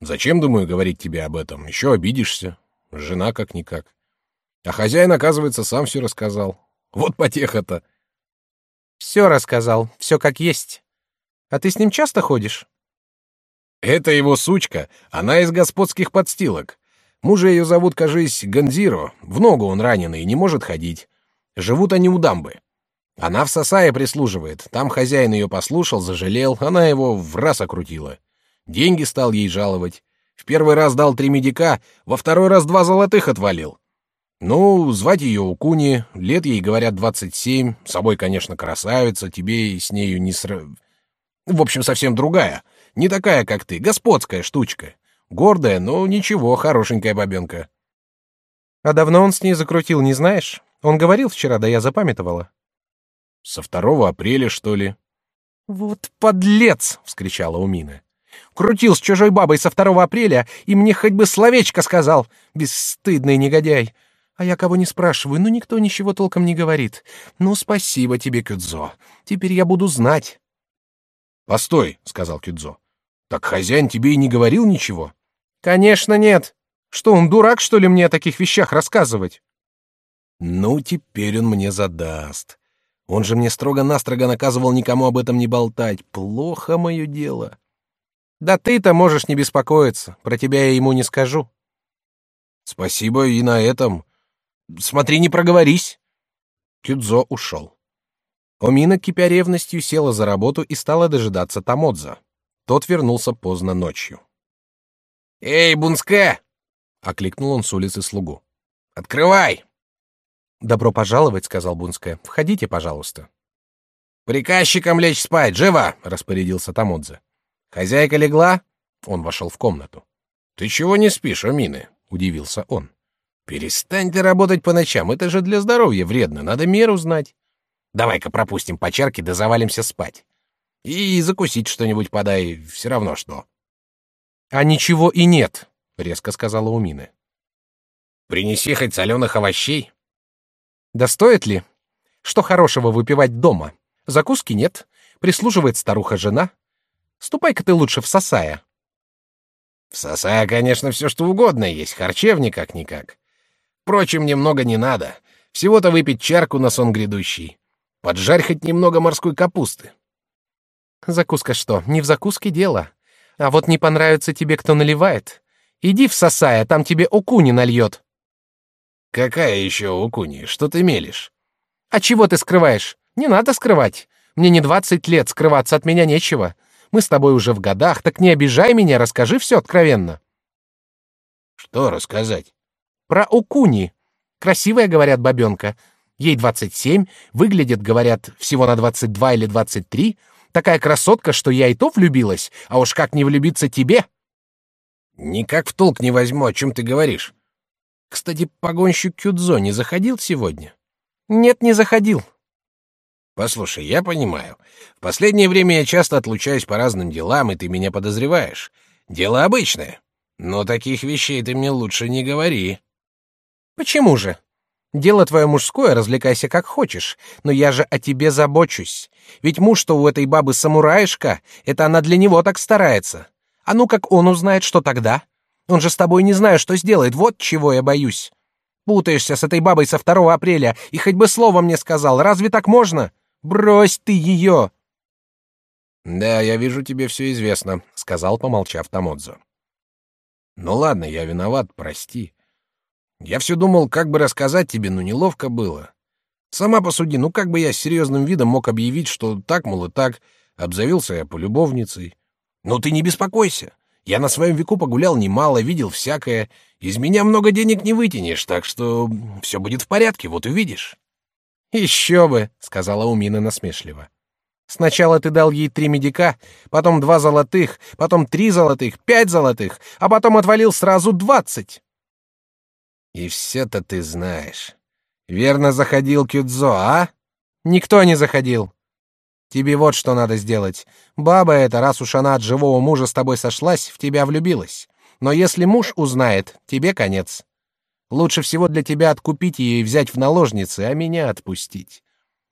A: Зачем, думаю, говорить тебе об этом? Еще обидишься. Жена как-никак. А хозяин, оказывается, сам все рассказал. Вот потеха-то.
B: Все рассказал, все как есть. А ты с ним часто ходишь?
A: Это его сучка, она из господских подстилок. Мужа ее зовут, кажись, Ганзиро. В ногу он раненый и не может ходить. Живут они у дамбы. Она в Сасае прислуживает. Там хозяин ее послушал, зажалел, она его в раз окрутила. Деньги стал ей жаловать. В первый раз дал три медика, во второй раз два золотых отвалил. Ну, звать ее Укуни, лет ей, говорят, двадцать семь, собой, конечно, красавица, тебе с нею не сра... В общем, совсем другая. Не такая, как ты, господская штучка. Гордая, но ничего, хорошенькая бабенка.
B: А давно он с ней закрутил, не знаешь? Он говорил вчера, да я запамятовала.
A: Со второго апреля, что ли?
B: Вот подлец, вскричала Умина. Крутил с чужой бабой со второго апреля и мне хоть бы словечко сказал, бесстыдный негодяй. А я кого не спрашиваю, но никто ничего толком не говорит. Ну, спасибо тебе, Кюдзо. Теперь я буду знать.
A: Постой, сказал Кюдзо. Так хозяин тебе и не говорил ничего?
B: Конечно, нет. Что он дурак, что ли, мне о таких вещах рассказывать?
A: Ну, теперь он мне задаст. Он же мне строго-настрого наказывал никому об этом не болтать. Плохо мое дело.
B: Да ты-то можешь не беспокоиться. Про тебя я ему не скажу.
A: Спасибо и на этом. Смотри, не проговорись. Кюдзо ушел.
B: Омина, кипя ревностью, села за работу и стала дожидаться Тамодза. Тот вернулся поздно ночью.
A: «Эй, Бунске!» — окликнул он с улицы слугу. «Открывай!»
B: «Добро пожаловать», — сказал Бунская. «Входите, пожалуйста».
A: «Приказчикам лечь спать, живо!» — распорядился Тамодзе. «Хозяйка легла?» Он вошел в комнату. «Ты чего не спишь, Амины?» — удивился он. «Перестань ты работать по ночам, это же для здоровья вредно, надо меру знать. Давай-ка пропустим по чарке да завалимся спать. И закусить что-нибудь подай, все равно что».
B: «А ничего и нет», — резко сказала Умина.
A: «Принеси хоть соленых овощей».
B: Да стоит ли? Что хорошего выпивать дома? Закуски нет, прислуживает старуха-жена. Ступай-ка ты лучше в Сасая.
A: В Сасая, конечно, все что угодно есть, харчевни как-никак. Впрочем, немного не надо. Всего-то выпить чарку на сон грядущий. Поджарь хоть немного морской капусты.
B: Закуска что, не в закуске дело. А вот не понравится тебе, кто наливает. Иди в Сасая, там тебе окуни нальет.
A: Какая еще укуни? Что ты мелешь?
B: А чего ты скрываешь? Не надо скрывать. Мне не двадцать лет, скрываться от меня нечего. Мы с тобой уже в годах, так не обижай меня, расскажи все откровенно.
A: Что рассказать?
B: Про Укуни. Красивая, говорят, бабенка. Ей двадцать семь, выглядит, говорят, всего на двадцать два или двадцать три. Такая красотка, что я и то влюбилась, а уж как не влюбиться тебе?
A: Никак в толк не возьму, о чем ты говоришь. Кстати, погонщик Кюдзо не заходил сегодня?
B: Нет, не заходил.
A: Послушай, я понимаю. В последнее время я часто отлучаюсь по разным делам, и ты меня подозреваешь. Дело обычное. Но таких вещей ты мне лучше не говори.
B: Почему же? Дело твое мужское, развлекайся как хочешь, но я же о тебе забочусь. Ведь муж, что у этой бабы самураишка, это она для него так старается. А ну как он узнает, что тогда? Он же с тобой не знаю, что сделает. Вот чего я боюсь. Путаешься с этой бабой со 2 апреля, и хоть бы слово мне сказал. Разве так можно? Брось ты ее!»
A: «Да, я вижу, тебе все известно», — сказал, помолчав Тамодзо. «Ну ладно, я виноват, прости. Я все думал, как бы рассказать тебе, но неловко было. Сама посуди, ну как бы я с серьезным видом мог объявить, что так, мол, и так, обзавелся я полюбовницей. Ну ты не беспокойся. Я на своем веку погулял немало, видел всякое. Из меня много денег не вытянешь, так что все будет в порядке, вот увидишь.
B: Еще бы, сказала Умина насмешливо.
C: Сначала ты дал ей три медика, потом два золотых, потом три золотых, пять золотых, а потом отвалил сразу двадцать.
A: И все-то ты знаешь. Верно заходил Кюдзо, а?
C: Никто не заходил. Тебе вот что надо сделать. Баба эта, раз уж она от живого мужа с тобой сошлась, в тебя влюбилась. Но если муж узнает, тебе конец. Лучше всего для тебя откупить ее и взять в наложницы, а меня отпустить.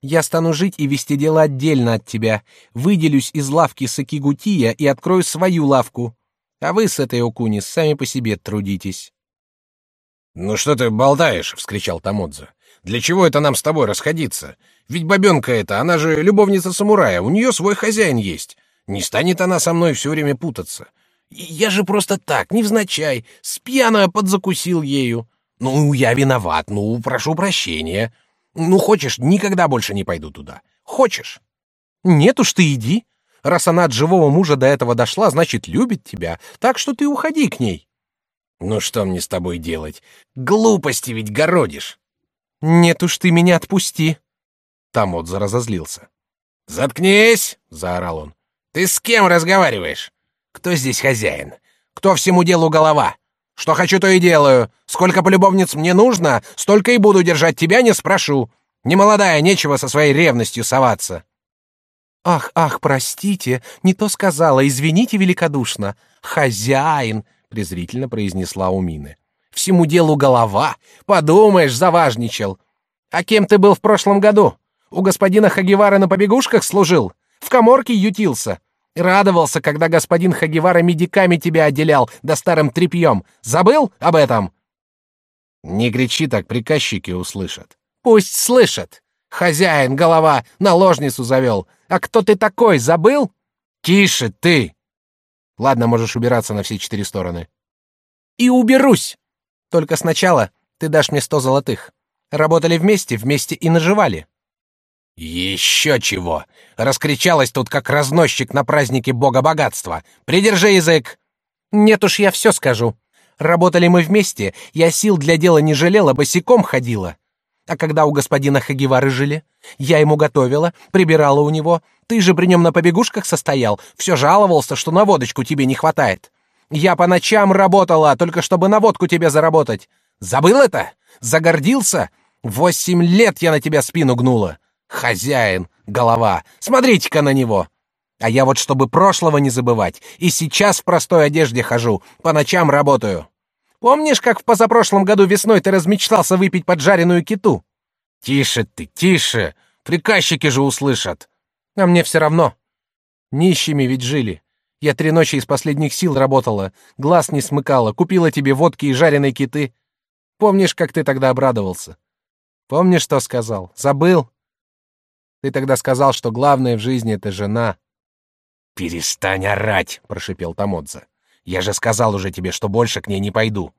C: Я стану жить и вести дело отдельно от тебя, выделюсь из лавки Сакигутия и открою свою лавку. А вы с этой Окуни сами по себе трудитесь.
A: Ну что ты болтаешь, вскричал Тамодза. Для чего это нам с тобой расходиться? Ведь бабенка эта, она же любовница самурая, у нее свой хозяин есть. Не станет она со мной все время путаться. Я же просто так, невзначай, спьяно подзакусил ею. Ну, я виноват, ну, прошу прощения. Ну, хочешь, никогда больше не пойду туда. Хочешь?
C: Нет уж ты иди. Раз она от живого мужа до этого дошла, значит, любит тебя. Так что ты уходи к ней.
A: Ну что мне с тобой делать? Глупости ведь городишь.
C: Нет уж ты меня отпусти.
A: Тамодза разозлился. Заткнись, заорал он. Ты с кем разговариваешь? Кто здесь хозяин? Кто всему делу голова? Что хочу, то и делаю. Сколько полюбовниц мне нужно, столько и буду держать тебя, не спрошу. Не молодая, нечего со своей ревностью соваться.
C: Ах, ах, простите, не то сказала, извините великодушно. Хозяин, презрительно произнесла Умины. Всему делу голова. Подумаешь, заважничал. А кем ты был в прошлом году? У господина Хагевара на побегушках служил? В каморке ютился? Радовался, когда господин Хагивара медиками тебя отделял, да старым тряпьем. Забыл об этом?
A: Не кричи так, приказчики услышат.
C: Пусть слышат. Хозяин, голова, наложницу завел. А кто ты такой, забыл?
A: Тише ты! Ладно, можешь убираться на все четыре стороны.
C: И уберусь. Только сначала ты дашь мне сто золотых. Работали вместе, вместе и наживали.
A: Еще чего! Раскричалась тут, как разносчик на празднике бога богатства. Придержи язык!
C: Нет уж, я все скажу. Работали мы вместе, я сил для дела не жалела, босиком ходила. А когда у господина Хагивары жили, я ему готовила, прибирала у него. Ты же при нем на побегушках состоял, все жаловался, что на водочку тебе не хватает. Я по ночам работала, только чтобы на водку тебе заработать. Забыл это? Загордился? Восемь лет я на тебя спину гнула. Хозяин, голова. Смотрите-ка на него. А я вот чтобы прошлого не забывать, и сейчас в простой одежде хожу, по ночам работаю. Помнишь, как в позапрошлом году весной ты размечтался выпить поджаренную киту?
A: Тише ты, тише. Приказчики же услышат.
C: А мне все равно. Нищими ведь жили. Я три ночи из последних сил работала, глаз не смыкала, купила тебе водки и жареной киты. Помнишь, как ты тогда обрадовался? Помнишь, что сказал? Забыл? Ты тогда сказал, что главное в жизни это жена.
A: Перестань орать, прошипел Тамодза. Я же сказал уже тебе, что больше к ней не пойду.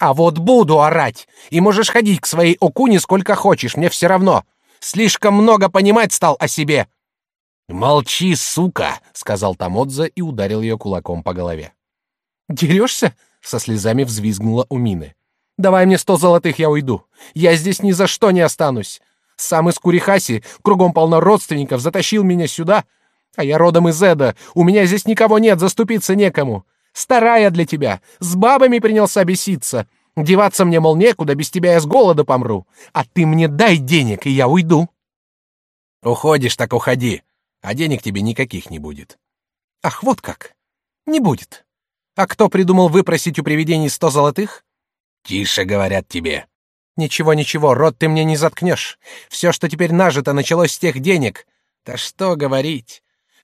C: А вот буду орать. И можешь ходить к своей Окуне сколько хочешь, мне все равно. Слишком много понимать стал о себе.
A: Молчи, сука, сказал Тамодза и ударил ее кулаком по голове.
C: Дерешься? со слезами взвизгнула Умины. Давай мне сто золотых, я уйду. Я здесь ни за что не останусь. Сам из Курихаси, кругом полно родственников, затащил меня сюда. А я родом из Эда, у меня здесь никого нет, заступиться некому. Старая для тебя, с бабами принялся беситься. Деваться мне, мол, некуда, без тебя я с голода помру. А ты мне дай денег, и я уйду.
A: Уходишь, так уходи, а денег тебе никаких не будет.
C: Ах, вот как. Не будет. А кто придумал выпросить у привидений сто золотых?
A: Тише, говорят тебе.
C: Ничего, ничего, рот ты мне не заткнешь. Все, что теперь нажито, началось с тех денег. Да что говорить?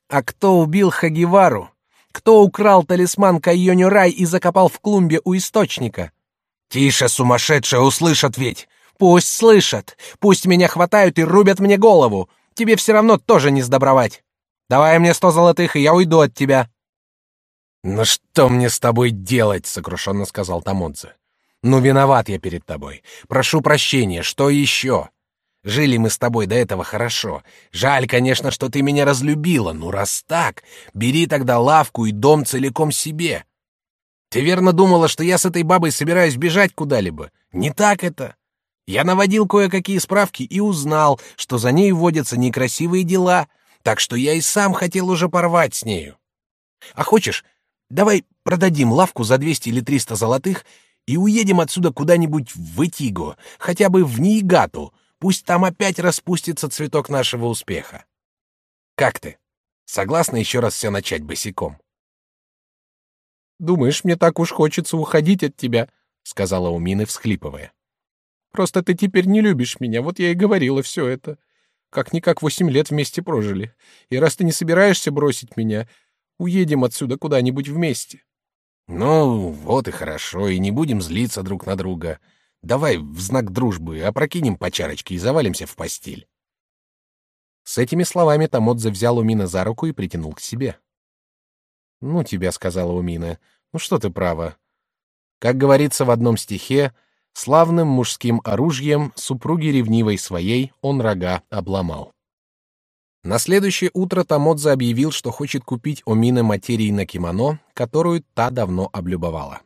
C: А кто убил Хагивару? Кто украл талисман Кайоню Рай и закопал в клумбе у источника?
A: Тише, сумасшедшая, услышат ведь.
C: Пусть слышат. Пусть меня хватают и рубят мне голову. Тебе все равно тоже не сдобровать. Давай мне сто золотых, и я уйду от тебя.
A: Ну что мне с тобой делать, сокрушенно сказал Тамодзе. Ну, виноват я перед тобой. Прошу прощения, что еще? Жили мы с тобой до этого хорошо. Жаль, конечно, что ты меня разлюбила. Ну, раз так, бери тогда лавку и дом целиком себе. Ты верно думала, что я с этой бабой собираюсь бежать куда-либо? Не так это. Я наводил кое-какие справки и узнал, что за ней водятся некрасивые дела. Так что я и сам хотел уже порвать с нею. А хочешь, давай продадим лавку за 200 или 300 золотых и уедем отсюда куда-нибудь в Итиго, хотя бы в Ниигату, пусть там опять распустится цветок нашего успеха. Как ты? Согласна еще раз все начать босиком?
B: Думаешь, мне так уж хочется уходить от тебя, сказала Умины, всхлипывая. Просто ты теперь не любишь меня, вот я и говорила все это. Как никак восемь лет вместе прожили, и раз ты не собираешься бросить меня, уедем отсюда куда-нибудь вместе.
A: Ну, вот и хорошо, и не будем злиться друг на друга. Давай в знак дружбы опрокинем по чарочке и завалимся в постель.
B: С этими словами Тамодзе взял Умина за руку и притянул к себе. «Ну тебя», — сказала Умина, — «ну что ты права. Как говорится в одном стихе, славным мужским оружием супруги ревнивой своей он рога обломал». На следующее утро Тамодзе объявил, что хочет купить Омине материи на кимоно, которую та давно облюбовала.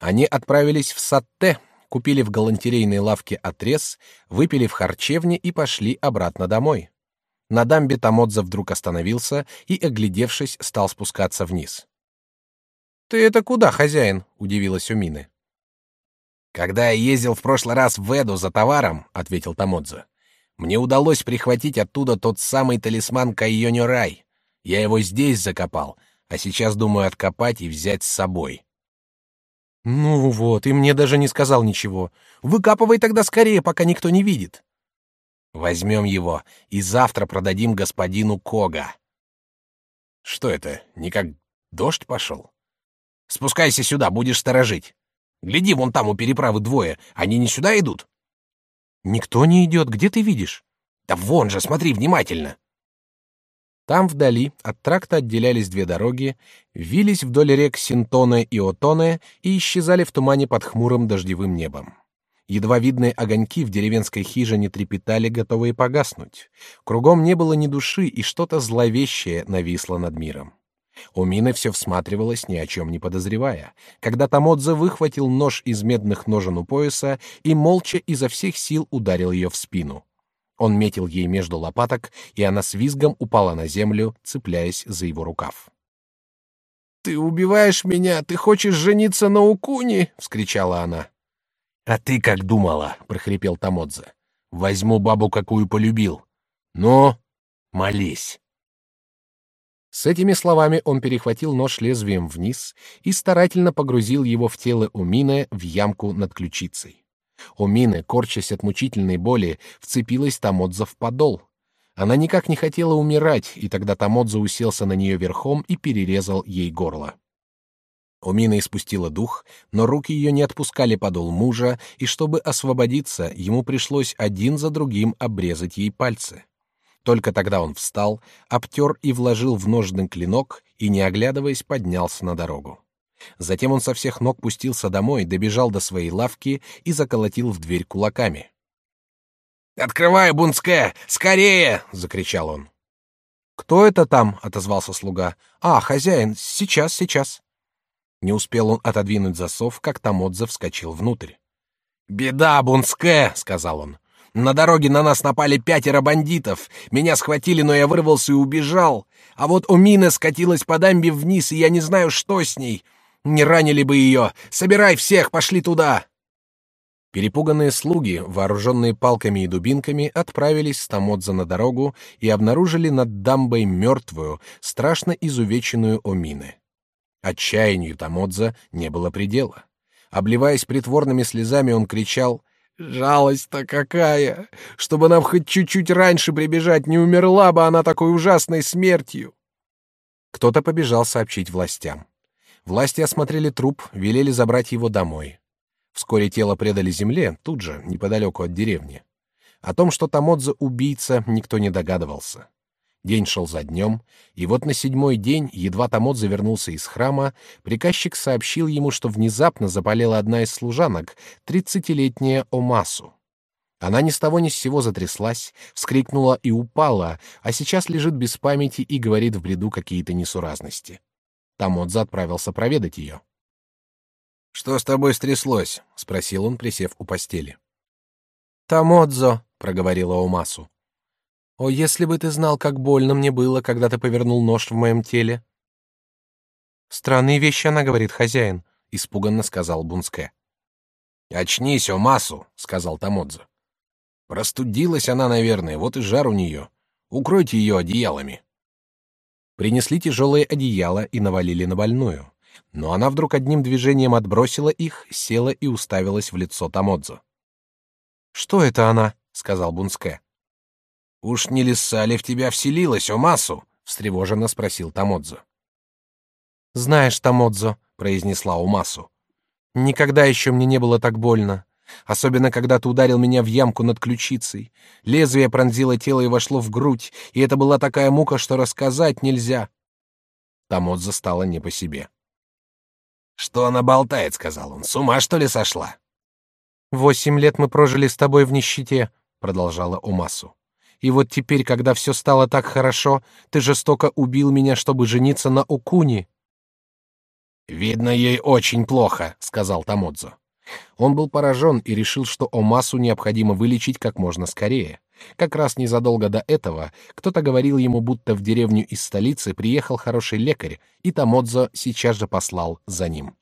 B: Они отправились в Сатте, купили в галантерейной лавке отрез, выпили в харчевне и пошли обратно домой. На дамбе Тамодза вдруг остановился и, оглядевшись, стал спускаться вниз. «Ты это куда, хозяин?» — удивилась Умины.
A: «Когда я ездил в прошлый раз в Эду за товаром», — ответил Тамодза, — «мне удалось прихватить оттуда тот самый талисман Кайоню Рай. Я его здесь закопал, а сейчас думаю откопать и взять с собой».
B: «Ну вот, и мне даже не сказал ничего. Выкапывай тогда скорее, пока никто не видит».
A: Возьмем его и завтра продадим господину Кога. Что это? Не как дождь пошел? Спускайся сюда, будешь сторожить. Гляди, вон там у переправы двое. Они не сюда идут?
B: Никто не идет. Где ты видишь?
A: Да вон же, смотри внимательно.
B: Там вдали от тракта отделялись две дороги, вились вдоль рек Синтоне и Отоне и исчезали в тумане под хмурым дождевым небом. Едва видные огоньки в деревенской хижине трепетали, готовые погаснуть. Кругом не было ни души, и что-то зловещее нависло над миром. Умина все всматривалась, ни о чем не подозревая, когда Тамодзе выхватил нож из медных ножен у пояса и молча изо всех сил ударил ее в спину. Он метил ей между лопаток, и она с визгом упала на землю, цепляясь за его рукав.
A: «Ты убиваешь меня! Ты хочешь жениться на Укуни!» — вскричала она. А ты как думала, прохрипел Тамодзе. Возьму бабу, какую полюбил. Ну, молись.
B: С этими словами он перехватил нож лезвием вниз и старательно погрузил его в тело Умины в ямку над ключицей. Умины, корчась от мучительной боли, вцепилась Тамодза в подол. Она никак не хотела умирать, и тогда Тамодза уселся на нее верхом и перерезал ей горло. Умина испустила дух, но руки ее не отпускали подол мужа, и чтобы освободиться, ему пришлось один за другим обрезать ей пальцы. Только тогда он встал, обтер и вложил в ножный клинок и, не оглядываясь, поднялся на дорогу. Затем он со всех ног пустился домой, добежал до своей лавки и заколотил в дверь кулаками.
A: «Открывай, Бунске! Скорее!» — закричал он.
B: «Кто это там?» — отозвался слуга. «А, хозяин, сейчас, сейчас». Не успел он отодвинуть засов, как Тамодзе вскочил внутрь.
A: «Беда, Бунске!» — сказал он. «На дороге на нас напали пятеро бандитов. Меня схватили, но я вырвался и убежал. А вот Умина скатилась по дамбе вниз, и я не знаю, что с ней. Не ранили бы ее. Собирай всех, пошли туда!»
B: Перепуганные слуги, вооруженные палками и дубинками, отправились с Тамодзе на дорогу и обнаружили над дамбой мертвую, страшно изувеченную Омины. Отчаянию Тамодза не было предела. Обливаясь притворными слезами, он кричал «Жалость-то какая! Чтобы нам хоть чуть-чуть раньше прибежать, не умерла бы она такой ужасной смертью!» Кто-то побежал сообщить властям. Власти осмотрели труп, велели забрать его домой. Вскоре тело предали земле, тут же, неподалеку от деревни. О том, что Тамодза убийца, никто не догадывался. День шел за днем, и вот на седьмой день, едва Тамот завернулся из храма, приказчик сообщил ему, что внезапно заболела одна из служанок, тридцатилетняя Омасу. Она ни с того ни с сего затряслась, вскрикнула и упала, а сейчас лежит без памяти и говорит в бреду какие-то несуразности. Тамодза отправился проведать ее.
A: «Что с тобой стряслось?» — спросил он, присев у постели.
B: «Тамодзо», — проговорила Омасу. О, если бы ты знал, как больно мне было, когда ты повернул нож в моем теле. Странные вещи она говорит, хозяин, испуганно сказал Бунске.
A: Очнись, Омасу, сказал Тамодзо. Простудилась она, наверное, вот и жар у нее. Укройте ее одеялами.
B: Принесли тяжелые одеяла и навалили на больную, но она вдруг одним движением отбросила их, села и уставилась в лицо Тамодзо. Что это она? сказал Бунске.
A: Уж не лиса ли в тебя вселилась, Омасу? встревоженно спросил Тамодзо.
B: Знаешь, Тамодзо, произнесла Омасу, никогда еще мне не было так больно. Особенно, когда ты ударил меня в ямку над ключицей. Лезвие пронзило тело и вошло в грудь, и это была такая мука, что рассказать нельзя. Тамодзо стало не по себе.
A: «Что она болтает?» — сказал он. «С ума, что ли, сошла?»
B: «Восемь лет мы прожили с тобой в нищете», — продолжала Умасу. И вот теперь, когда все стало так хорошо, ты жестоко убил меня, чтобы жениться на Укуни.
A: Видно, ей очень плохо, сказал Тамодзо.
B: Он был поражен и решил, что Омасу необходимо вылечить как можно скорее. Как раз незадолго до этого кто-то говорил ему, будто в деревню из столицы приехал хороший лекарь, и Тамодзо сейчас же послал за ним.